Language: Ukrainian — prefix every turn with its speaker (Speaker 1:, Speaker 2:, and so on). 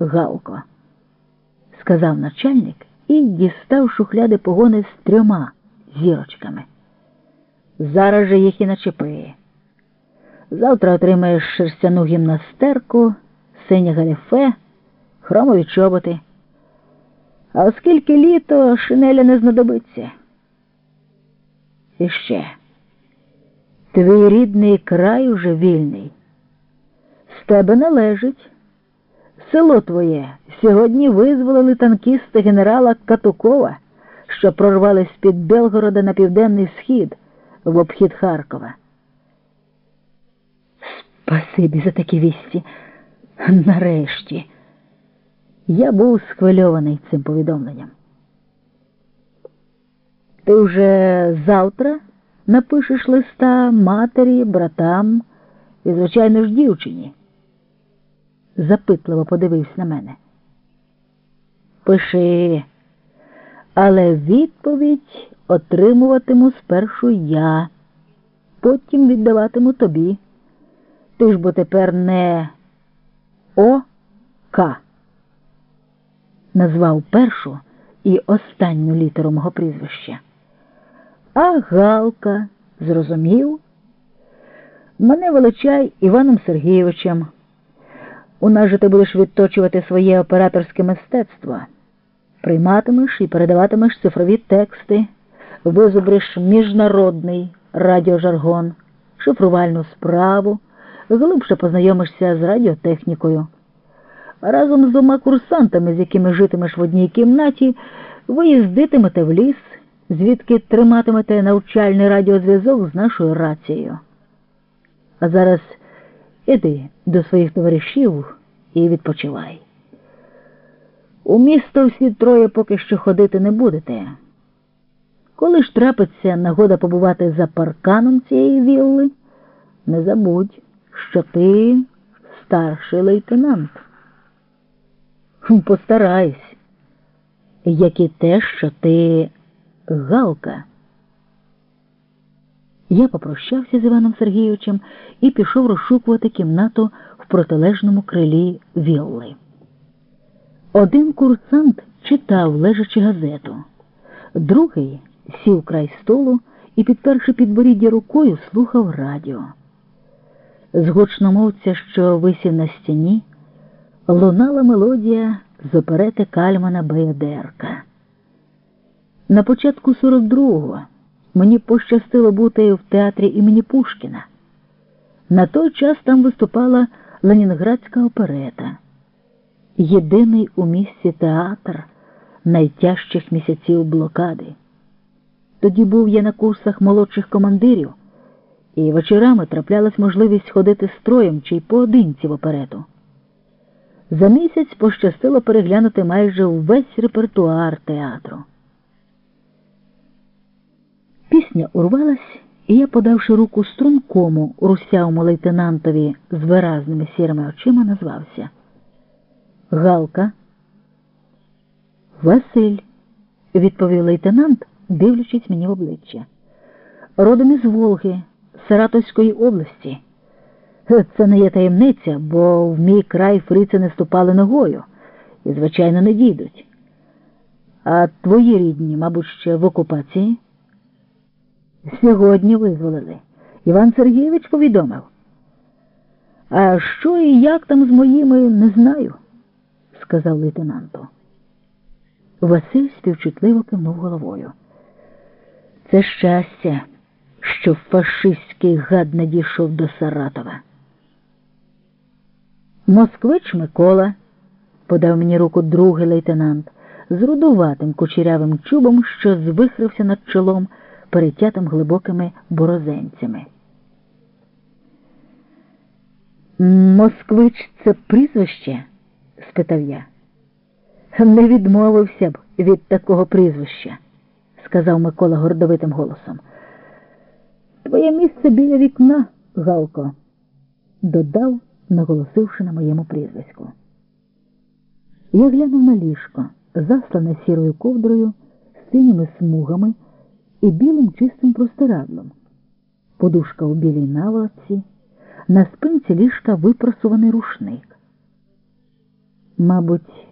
Speaker 1: Галко, сказав начальник і дістав шухляди погони з трьома зірочками. Зараз же їх і начепи. Завтра отримаєш шерстяну гімнастерку, синє галіфе, хромові чоботи. А оскільки літо шинеля не знадобиться. І ще, твій рідний край уже вільний. З тебе належить. Село твоє сьогодні визволили танкісти генерала Катукова, що прорвались з-під Белгорода на південний схід в обхід Харкова. Спасибі за такі вісті. Нарешті. Я був схвильований цим повідомленням. Ти вже завтра напишеш листа матері, братам і, звичайно ж, дівчині. Запитливо подивився на мене. Пиши, але відповідь отримуватиму спершу я, потім віддаватиму тобі. Ти ж бо тепер не О К. Назвав першу і останню літеру мого прізвища. А Галка, зрозумів, мене величай Іваном Сергійовичем. У нас же ти будеш відточувати своє операторське мистецтво. Прийматимеш і передаватимеш цифрові тексти, визубриш міжнародний радіожаргон, шифрувальну справу, глибше познайомишся з радіотехнікою. Разом з двома курсантами, з якими житимеш в одній кімнаті, ви їздитимете в ліс, звідки триматимете навчальний радіозв'язок з нашою рацією. А зараз іди до своїх товаришів і відпочивай. У місто всі троє поки що ходити не будете. Коли ж трапиться нагода побувати за парканом цієї вілли, не забудь, що ти старший лейтенант. Постарайся, як і те, що ти галка. Я попрощався з Іваном Сергійовичем і пішов розшукувати кімнату в протилежному крилі вілли. Один курсант читав лежачи газету, другий сів край столу і, підперши підборіддя рукою, слухав радіо. З гучномовця, що висів на стіні, лунала мелодія з оперети Кальмана Баядерка. На початку 42-го мені пощастило бути в театрі імені Пушкіна. На той час там виступала Ленінградська оперета, єдиний у місті театр найтяжчих місяців блокади. Тоді був я на курсах молодших командирів, і вечорами траплялась можливість ходити строєм чи й поодинці в оперету. За місяць пощастило переглянути майже увесь репертуар театру. Пісня урвалась, і я, подавши руку стрункому русявому лейтенантові з виразними сірими очима, назвався Галка. Василь, відповів лейтенант, дивлячись мені в обличчя. Родом із Волги, Саратовської області. Це не є таємниця, бо в мій край фрици не ступали ногою і, звичайно, не дійдуть. А твої рідні, мабуть, ще в окупації? Сьогодні визволили. Іван Сергійович повідомив. А що і як там з моїми, не знаю, сказав лейтенанту. Василь співчутливо кивнув головою. Це щастя, що фашистський гад не дійшов до Саратова. Москвич Микола, подав мені руку другий лейтенант, з рудуватим кучерявим чубом, що звихрився над чолом, перетятим глибокими борозенцями. Москвич це прізвище? спитав я. Не відмовився б від такого прізвища, сказав Микола гордовитим голосом. Твоє місце біля вікна, Галко, додав, наголосивши на моєму прізвиську. Я глянув на ліжко, заслане сірою ковдрою, синіми смугами і білим чистим простирадлом. Подушка у білій наволоці, на спинці ліжка випросуваний рушник. Мабуть,